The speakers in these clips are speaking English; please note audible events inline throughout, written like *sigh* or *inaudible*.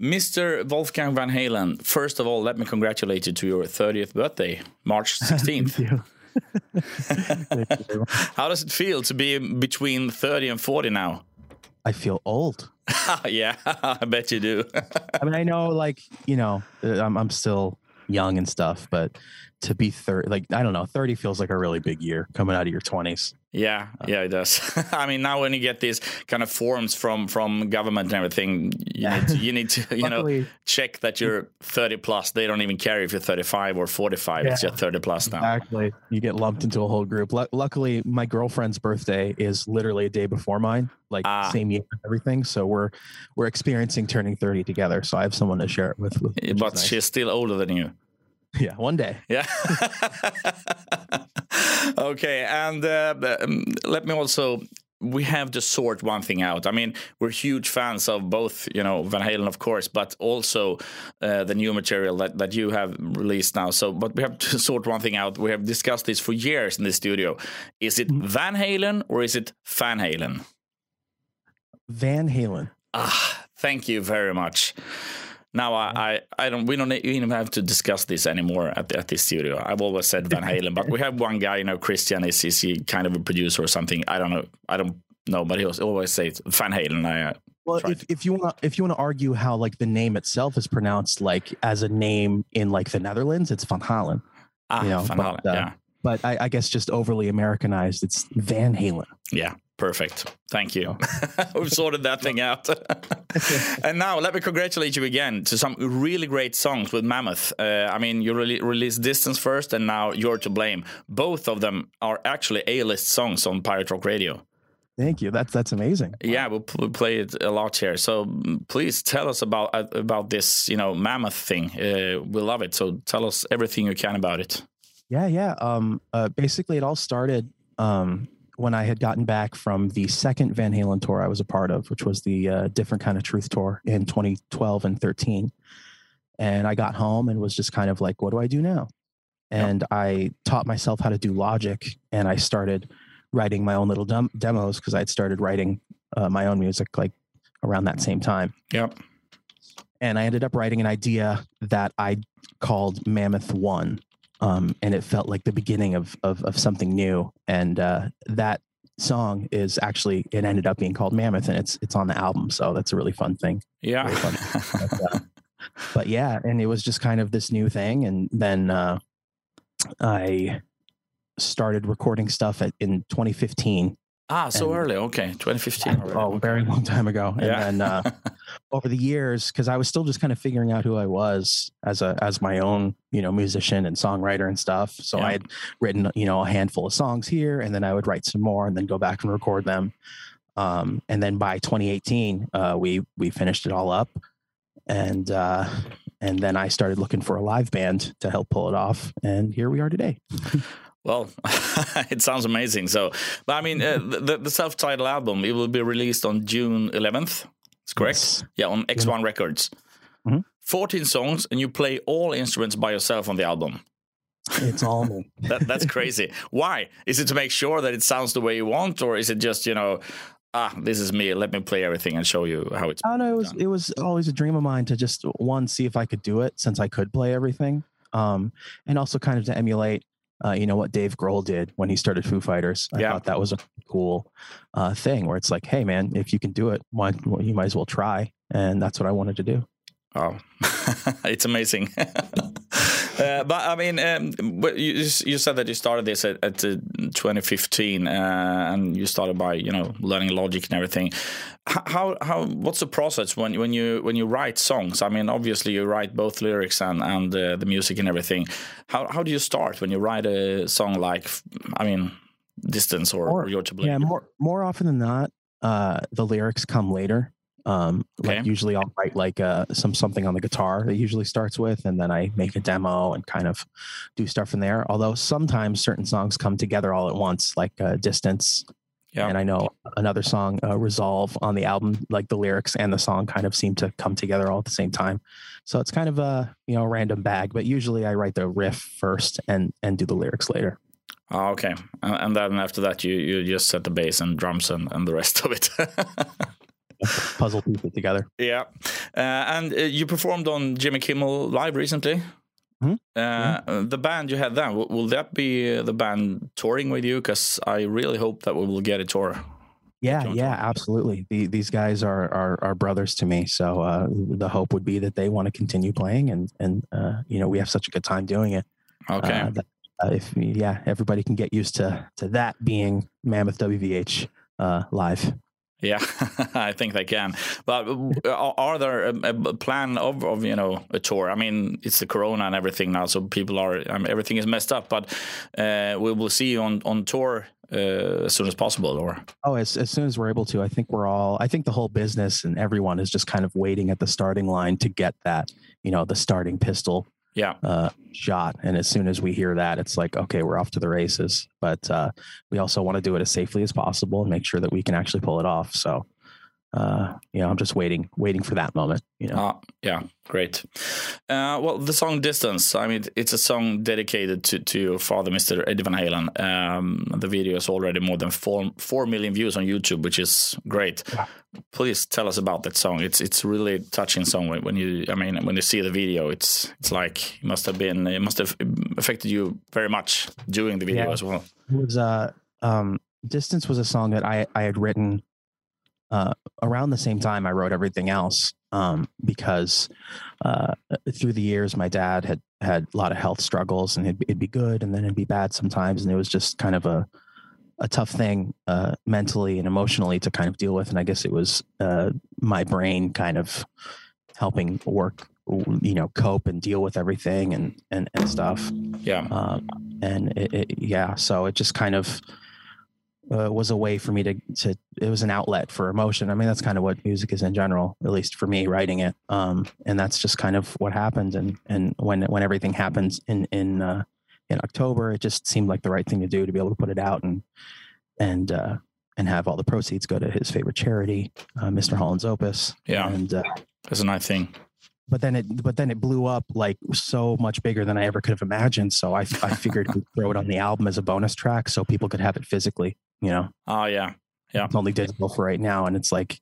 Mr. Wolfgang Van Halen, first of all, let me congratulate you to your 30th birthday, March *laughs* 16th. *laughs* How does it feel to be between 30 and 40 now? I feel old. *laughs* yeah, I bet you do. I mean, I know, like, you know, uh, I'm, I'm still young and stuff, but to be 30 like i don't know 30 feels like a really big year coming out of your 20s yeah yeah it does *laughs* i mean now when you get these kind of forms from from government and everything you, yeah. need, to, you need to *laughs* you know check that you're 30 plus they don't even care if you're 35 or 45 yeah, it's just 30 plus now exactly you get lumped into a whole group L- luckily my girlfriend's birthday is literally a day before mine like ah. same year everything so we're we're experiencing turning 30 together so i have someone to share it with, with but nice. she's still older than you Yeah, one day. Yeah. *laughs* *laughs* okay, and uh, um, let me also we have to sort one thing out. I mean, we're huge fans of both, you know, Van Halen, of course, but also uh, the new material that, that you have released now. So, but we have to *laughs* sort one thing out. We have discussed this for years in the studio. Is it mm-hmm. Van Halen or is it Van Halen? Van Halen. Ah, thank you very much. Now I, I, I, don't we don't even have to discuss this anymore at the, at this studio. I've always said Van Halen, but we have one guy, you know, Christian is is he kind of a producer or something? I don't know. I don't know, but he always says Van Halen. I uh, well, if, if you want if you want to argue how like the name itself is pronounced like as a name in like the Netherlands, it's Van Halen. Ah, you know, Van Halen, but, uh, yeah. But I, I guess just overly Americanized, it's Van Halen. Yeah, Perfect. Thank you. *laughs* We've sorted that thing out. *laughs* and now let me congratulate you again to some really great songs with Mammoth. Uh, I mean, you re- released Distance first, and now You're to Blame. Both of them are actually A-list songs on Pirate Rock Radio. Thank you. That's that's amazing. Yeah, we'll, we'll play it a lot here. So mm, please tell us about uh, about this, you know, Mammoth thing. Uh, we love it. So tell us everything you can about it. Yeah, yeah. Um, uh, basically, it all started. Um, when I had gotten back from the second Van Halen tour I was a part of, which was the uh, different kind of truth tour in 2012 and 13. And I got home and was just kind of like, what do I do now? And yep. I taught myself how to do logic and I started writing my own little dem- demos because I'd started writing uh, my own music like around that same time. Yep. And I ended up writing an idea that I called Mammoth One um, and it felt like the beginning of of, of something new. And uh, that song is actually it ended up being called Mammoth, and it's it's on the album, so that's a really fun thing. Yeah. Fun. but, uh, *laughs* but, yeah, and it was just kind of this new thing, and then uh, I started recording stuff at, in 2015 Ah, so and, early. Okay, 2015. Oh, very long time ago. And yeah. then uh, *laughs* over the years, because I was still just kind of figuring out who I was as a as my own, you know, musician and songwriter and stuff. So yeah. I had written, you know, a handful of songs here, and then I would write some more, and then go back and record them. Um, and then by 2018, uh, we we finished it all up, and uh, and then I started looking for a live band to help pull it off, and here we are today. *laughs* Well, *laughs* it sounds amazing. So, but I mean, uh, the, the self-titled album it will be released on June 11th. It's correct. Yes. Yeah, on EX1 yeah. Records. Mm-hmm. 14 songs, and you play all instruments by yourself on the album. It's all me. *laughs* that, that's crazy. Why? Is it to make sure that it sounds the way you want, or is it just you know, ah, this is me. Let me play everything and show you how it's. I know it was done. it was always a dream of mine to just one see if I could do it since I could play everything, um, and also kind of to emulate uh, you know what Dave Grohl did when he started Foo Fighters. I yeah. thought that was a cool uh, thing where it's like, hey man, if you can do it, why well, you might as well try, and that's what I wanted to do. Oh, *laughs* it's amazing. *laughs* uh, but I mean, um, you, you said that you started this at, at uh, 2015, uh, and you started by you know learning logic and everything. How how what's the process when when you when you write songs? I mean, obviously you write both lyrics and and uh, the music and everything. How how do you start when you write a song like I mean, distance or, or You're to Blame? Yeah, more more often than not, uh, the lyrics come later. Um, okay. like usually I'll write like uh, some something on the guitar that usually starts with, and then I make a demo and kind of do stuff from there. Although sometimes certain songs come together all at once, like uh, Distance. Yeah. And I know another song, uh, Resolve, on the album, like the lyrics and the song kind of seem to come together all at the same time. So it's kind of a you know random bag, but usually I write the riff first and and do the lyrics later. Oh, okay, and then after that, you you just set the bass and drums and, and the rest of it. *laughs* puzzle piece it together. Yeah, uh, and uh, you performed on Jimmy Kimmel Live recently. Mm-hmm. Uh, mm-hmm. The band you had then, will, that be the band touring with you? Because I really hope that we will get a tour. Yeah, yeah, absolutely. The, these guys are, are, are brothers to me, so uh, the hope would be that they want to continue playing, and and uh, you know we have such a good time doing it. Okay. Uh, that, if yeah, everybody can get used to to that being Mammoth WVH uh, live. Yeah, *laughs* I think they can. But are there a, plan of, of you know a tour? I mean, it's the Corona and everything now, so people are I mean, everything is messed up. But uh, we will see you on on tour uh, as soon as possible, or oh, as as soon as we're able to. I think we're all. I think the whole business and everyone is just kind of waiting at the starting line to get that you know the starting pistol yeah. uh, shot. And as soon as we hear that it's like okay we're off to the races. But uh, we also want to do it as safely as possible and make sure that we can actually pull it off. So uh, you know, I'm just waiting, waiting for that moment. You know. Uh, yeah, great. Uh, well, the song "Distance." I mean, it's a song dedicated to to your father, Mr. Eddie Van Halen. Um, the video is already more than four four million views on YouTube, which is great. Yeah. Please tell us about that song. It's it's really touching song when, when you. I mean, when you see the video, it's it's like it must have been it must have affected you very much doing the video yeah. as well. It was uh um "Distance" was a song that I I had written uh, around the same time I wrote everything else um, because uh, through the years my dad had had a lot of health struggles and it'd, it'd, be good and then it'd be bad sometimes and it was just kind of a a tough thing uh, mentally and emotionally to kind of deal with and I guess it was uh, my brain kind of helping work you know cope and deal with everything and and, and stuff. Yeah. Um, and it, it, yeah so it just kind of uh, was a way for me to to it was an outlet for emotion. I mean, that's kind of what music is in general, at least for me writing it. Um, and that's just kind of what happened. And and when when everything happens in in uh, in October, it just seemed like the right thing to do to be able to put it out and and uh, and have all the proceeds go to his favorite charity, uh, Mr. Holland's Opus. Yeah, and uh, that's a nice thing but then it but then it blew up like so much bigger than I ever could have imagined. So I I figured we'd throw it on the album as a bonus track so people could have it physically. You know. Oh yeah, yeah. It's only digital for right now, and it's like.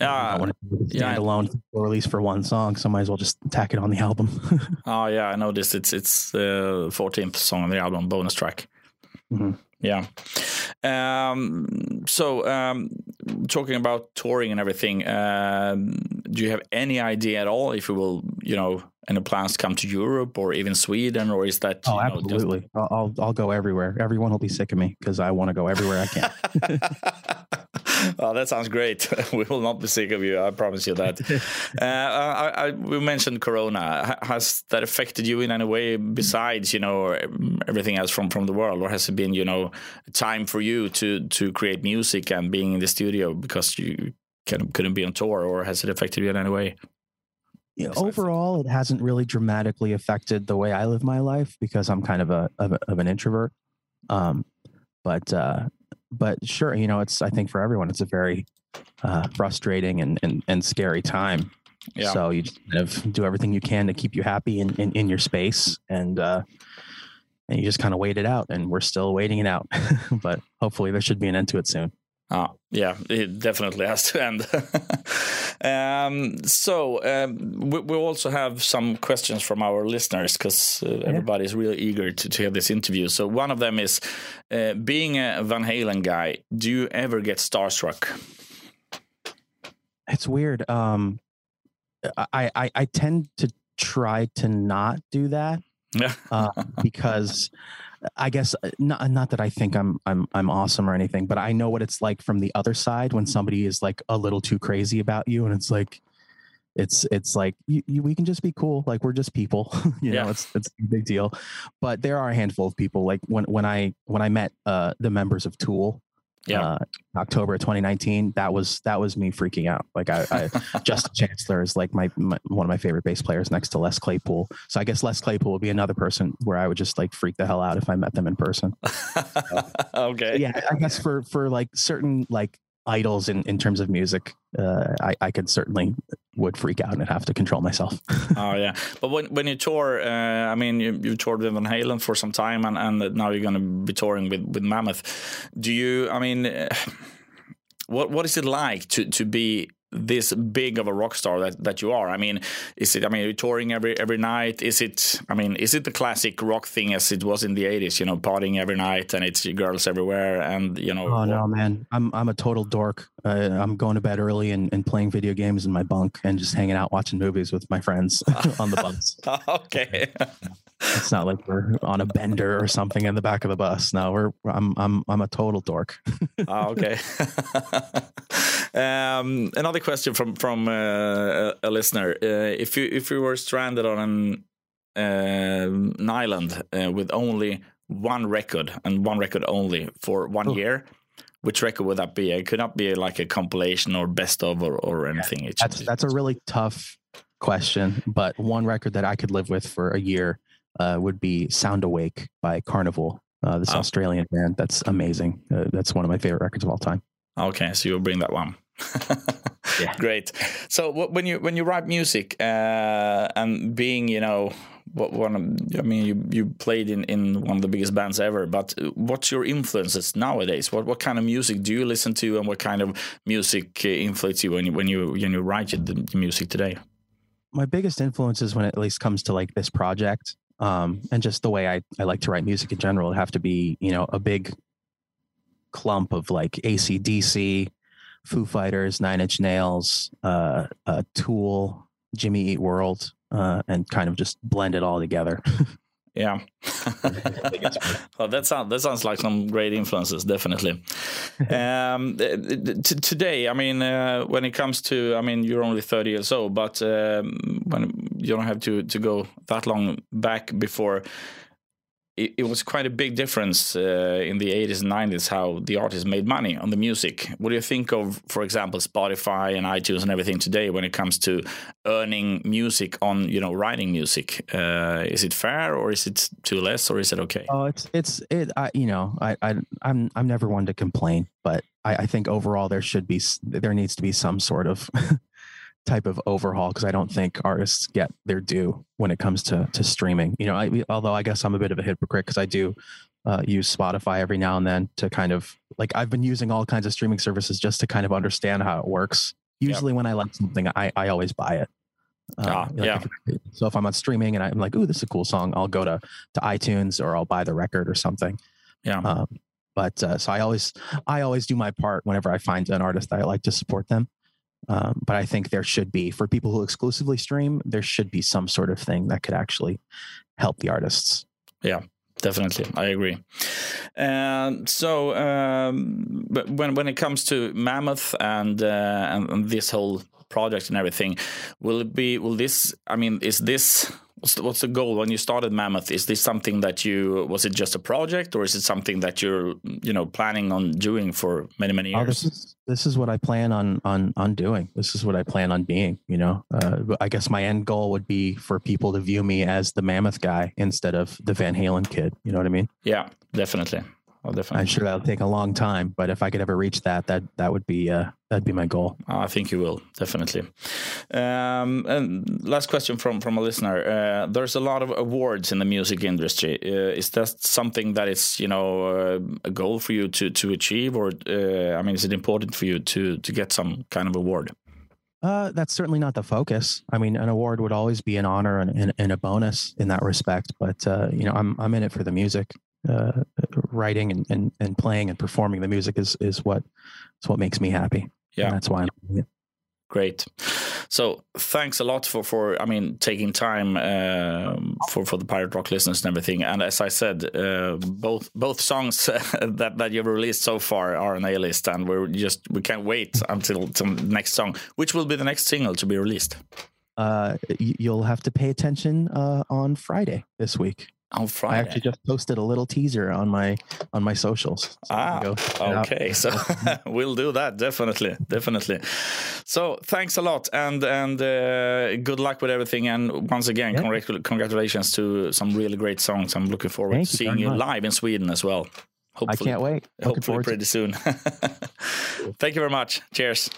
Yeah, uh, stand alone release for one song, so might as well just tack it on the album. *laughs* oh yeah, I noticed it's it's the fourteenth song on the album, bonus track. Mm-hmm. Yeah. Um, so, um, talking about touring and everything, uh, do you have any idea at all if you will, you know, any plans to come to Europe or even Sweden, or is that? Oh, absolutely. Just... I'll, I'll, I'll go everywhere. Everyone will be sick of me because I want to go everywhere I can. *laughs* oh, that sounds great. *laughs* we will not be sick of you. I promise you that. *laughs* uh, I, I, we mentioned Corona. Has that affected you in any way besides, you know, everything else from, from the world? Or has it been, you know, time for you to, to create music and being in the studio because you can, couldn't be on tour? Or has it affected you in any way? Yeah, overall, it hasn't really dramatically affected the way I live my life because I'm kind of a of, a, of an introvert. Um, but uh, but sure, you know, it's I think for everyone, it's a very uh, frustrating and, and and scary time. Yeah. So you just kind of do everything you can to keep you happy in in, in your space, and uh, and you just kind of wait it out. And we're still waiting it out, *laughs* but hopefully there should be an end to it soon. Oh, yeah, it definitely has to end. *laughs* um, so um, we, we, also have some questions from our listeners because uh, everybody is really eager to, to have this interview. So one of them is, uh, being a Van Halen guy, do you ever get starstruck? It's weird. Um, I, I, I tend to try to not do that uh, because I guess uh, not not that I think I'm I'm I'm awesome or anything, but I know what it's like from the other side when somebody is like a little too crazy about you, and it's like it's it's like you, you, we can just be cool like we're just people. *laughs* You yeah. know it's it's a big deal. But there are a handful of people like when when i when i met uh the members of tool yeah. uh, october 2019 that was that was me freaking out. Like i, I *laughs* justin chancellor is like my, my, one of my favorite bass players next to les claypool. So i guess les claypool would be another person where i would just like freak the hell out if i met them in person. *laughs* Okay. yeah i guess for for like certain like idols in, in terms of music, uh, I, I could certainly would freak out and have to control myself. *laughs* oh yeah, but when when you tour, uh, I mean, you, you toured with Van Halen for some time, and, and now you're going to be touring with with Mammoth. Do you? I mean. *sighs* What what is it like to to be this big of a rock star that, that you are? I mean, is it? I mean, are you touring every every night? Is it? I mean, is it the classic rock thing as it was in the '80s? You know, partying every night and it's girls everywhere, and you know. Oh no, man! I'm I'm a total dork. Uh, I'm going to bed early and, and playing video games in my bunk and just hanging out watching movies with my friends *laughs* on the bus. *laughs* okay. *laughs* it's not like we're on a bender or something in the back of the bus. No, we're I'm I'm I'm a total dork. oh, okay. um, another question from from uh, a listener: uh, If you if you were stranded on an, uh, an island uh, with only one record and one record only for one oh. year, which record would that be? It could not be like a compilation or best of or, or anything. Yeah, that's that's a really tough question, but one record that I could live with for a year uh, would be Sound Awake by Karnivool, uh, this oh. Australian band. That's amazing. Uh, that's one of my favorite records of all time. Okay, so you'll bring that one. *laughs* yeah. Great. So when you when you write music uh, and being you know what one I mean you you played in in one of the biggest bands ever, but what's your influences nowadays? What what kind of music do you listen to, and what kind of music uh, influences you when you when you when you write the music today? My biggest influences when it at least comes to like this project um, and just the way I, I like to write music in general, it'd have to be, you know, a big clump of like ACDC, Foo Fighters, Nine Inch Nails, uh, uh, Tool, Jimmy Eat World, uh, and kind of just blend it all together. *laughs* Yeah. *laughs* well, that sounds that sounds like some great influences, definitely. *laughs* um, t- today, I mean, uh, when it comes to, I mean, you're only 30 years old, but um, when you don't have to to go that long back before it, it, was quite a big difference uh, in the 80s and 90s how the artists made money on the music. What do you think of, for example, Spotify and iTunes and everything today when it comes to earning music on, you know, writing music? Uh, is it fair or is it too less or is it okay? Oh, it's it's it. I, you know, I, I I'm I'm never one to complain, but I, I think overall there should be there needs to be some sort of *laughs* type of overhaul because I don't think artists get their due when it comes to to streaming. You know, I, although I guess I'm a bit of a hypocrite because I do uh, use Spotify every now and then to kind of like I've been using all kinds of streaming services just to kind of understand how it works. Usually, yep. when I like something, I I always buy it. Uh, ah, like yeah. If, so if I'm on streaming and I'm like, "Ooh, this is a cool song," I'll go to to iTunes or I'll buy the record or something. Yeah. Um, but uh, so I always I always do my part whenever I find an artist that I like to support them. Um, but I think there should be for people who exclusively stream, there should be some sort of thing that could actually help the artists. Yeah, definitely, I agree. And so, um, but when when it comes to Mammoth and, uh, and and this whole project and everything, will it be? Will this? I mean, is this What's the, what's the goal when you started Mammoth? Is this something that you was it just a project, or is it something that you're you know planning on doing for many many years? Oh, this is this is what I plan on on on doing. This is what I plan on being. You know, uh, I guess my end goal would be for people to view me as the Mammoth guy instead of the Van Halen kid. You know what I mean? Yeah, definitely. I'll definitely. I'm sure that'll take a long time, but if I could ever reach that, that that would be uh, that'd be my goal. I think you will definitely. Um, and last question from from a listener: uh, There's a lot of awards in the music industry. Uh, is that something that is you know uh, a goal for you to to achieve, or uh, I mean, is it important for you to to get some kind of award? Uh, that's certainly not the focus. I mean, an award would always be an honor and, and, and a bonus in that respect. But uh, you know, I'm I'm in it for the music uh, writing and, and, and playing and performing the music is is what is what makes me happy. Yeah, and that's why I'm doing it. Great. So thanks a lot for for I mean taking time uh, for for the pirate rock listeners and everything. And as I said, uh, both both songs *laughs* that that you've released so far are on a list, and we're just we can't wait until, until the next song, which will be the next single to be released. Uh, you'll have to pay attention uh, on Friday this week on Friday. I actually just posted a little teaser on my on my socials. So ah, okay. So *laughs* we'll do that definitely, definitely. So thanks a lot, and and uh, good luck with everything. And once again, yeah. congratulations to some really great songs. I'm looking forward Thank to seeing you, live in Sweden as well. Hopefully, I can't wait. Looking hopefully, pretty soon. *laughs* Thank you very much. Cheers.